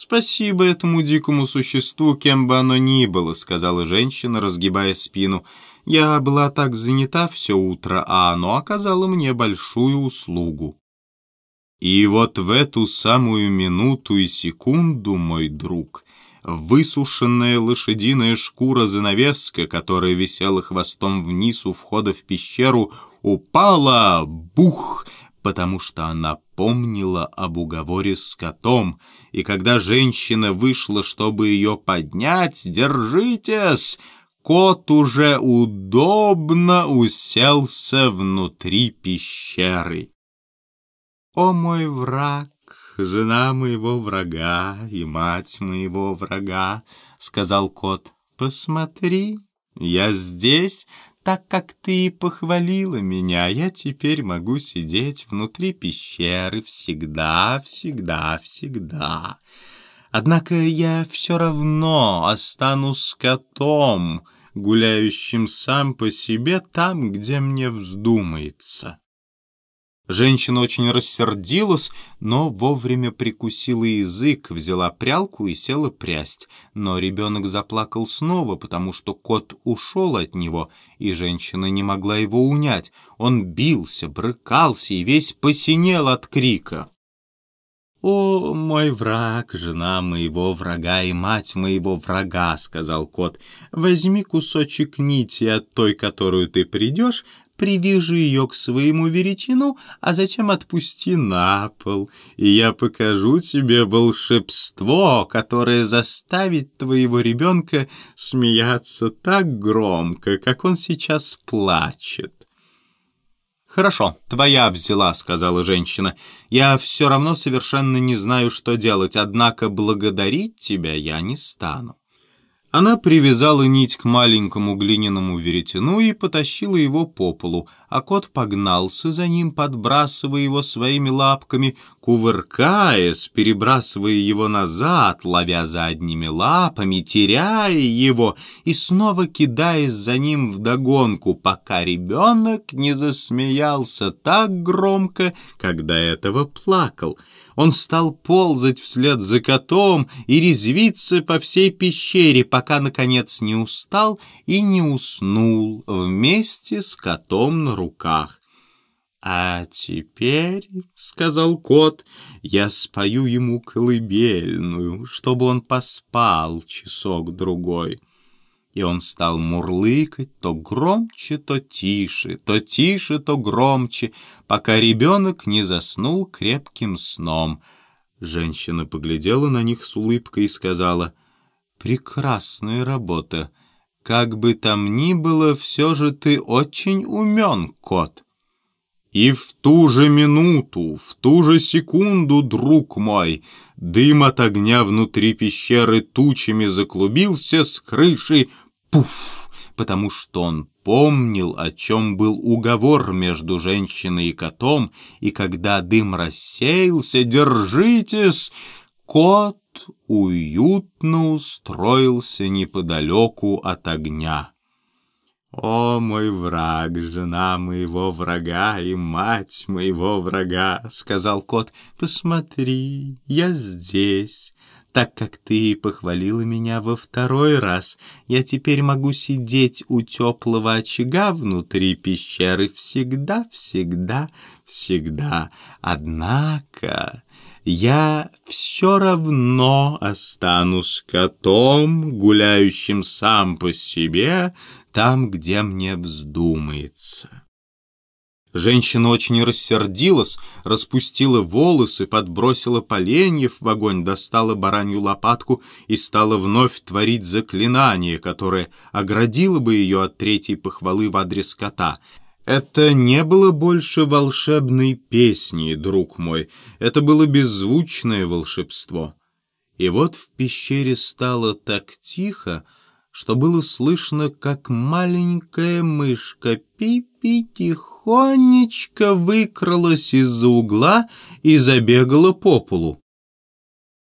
«Спасибо этому дикому существу, кем бы оно ни было», — сказала женщина, разгибая спину. «Я была так занята все утро, а оно оказало мне большую услугу». И вот в эту самую минуту и секунду, мой друг, высушенная лошадиная шкура-занавеска, которая висела хвостом вниз у входа в пещеру, упала, бух, потому что она помнила об уговоре с котом, и когда женщина вышла, чтобы ее поднять, «Держитесь!» Кот уже удобно уселся внутри пещеры. «О мой враг, жена моего врага и мать моего врага», — сказал кот, — «посмотри, я здесь, так как ты похвалила меня, я теперь могу сидеть внутри пещеры всегда, всегда, всегда. Однако я все равно останусь котом, гуляющим сам по себе там, где мне вздумается». Женщина очень рассердилась, но вовремя прикусила язык, взяла прялку и села прясть. Но ребенок заплакал снова, потому что кот ушел от него, и женщина не могла его унять. Он бился, брыкался и весь посинел от крика. «О, мой враг, жена моего врага и мать моего врага», — сказал кот, — «возьми кусочек нити от той, которую ты придешь, привяжи ее к своему веретену, а затем отпусти на пол, и я покажу тебе волшебство, которое заставит твоего ребенка смеяться так громко, как он сейчас плачет. «Хорошо, твоя взяла», — сказала женщина. «Я все равно совершенно не знаю, что делать, однако благодарить тебя я не стану». Она привязала нить к маленькому глиняному веретену и потащила его по полу, а кот погнался за ним, подбрасывая его своими лапками, кувыркаясь, перебрасывая его назад, ловя задними лапами, теряя его и снова кидаясь за ним вдогонку, пока ребенок не засмеялся так громко, когда этого плакал — он стал ползать вслед за котом и резвиться по всей пещере, пока, наконец, не устал и не уснул вместе с котом на руках. «А теперь, — сказал кот, — я спою ему колыбельную, чтобы он поспал часок-другой» и он стал мурлыкать то громче, то тише, то тише, то громче, пока ребенок не заснул крепким сном. Женщина поглядела на них с улыбкой и сказала, «Прекрасная работа. Как бы там ни было, все же ты очень умен, кот». И в ту же минуту, в ту же секунду, друг мой, дым от огня внутри пещеры тучами заклубился с крыши пуф, потому что он помнил, о чем был уговор между женщиной и котом, и когда дым рассеялся, держитесь, кот уютно устроился неподалеку от огня. «О, мой враг, жена моего врага и мать моего врага!» — сказал кот. «Посмотри, я здесь, так как ты похвалила меня во второй раз, я теперь могу сидеть у теплого очага внутри пещеры всегда, всегда, всегда. Однако я все равно останусь котом, гуляющим сам по себе, там, где мне вздумается. Женщина очень рассердилась, распустила волосы, подбросила поленьев в огонь, достала баранью лопатку и стала вновь творить заклинание, которое оградило бы ее от третьей похвалы в адрес кота. Это не было больше волшебной песни, друг мой, это было беззвучное волшебство. И вот в пещере стало так тихо, что было слышно, как маленькая мышка Пипи тихонечко выкралась из-за угла и забегала по полу.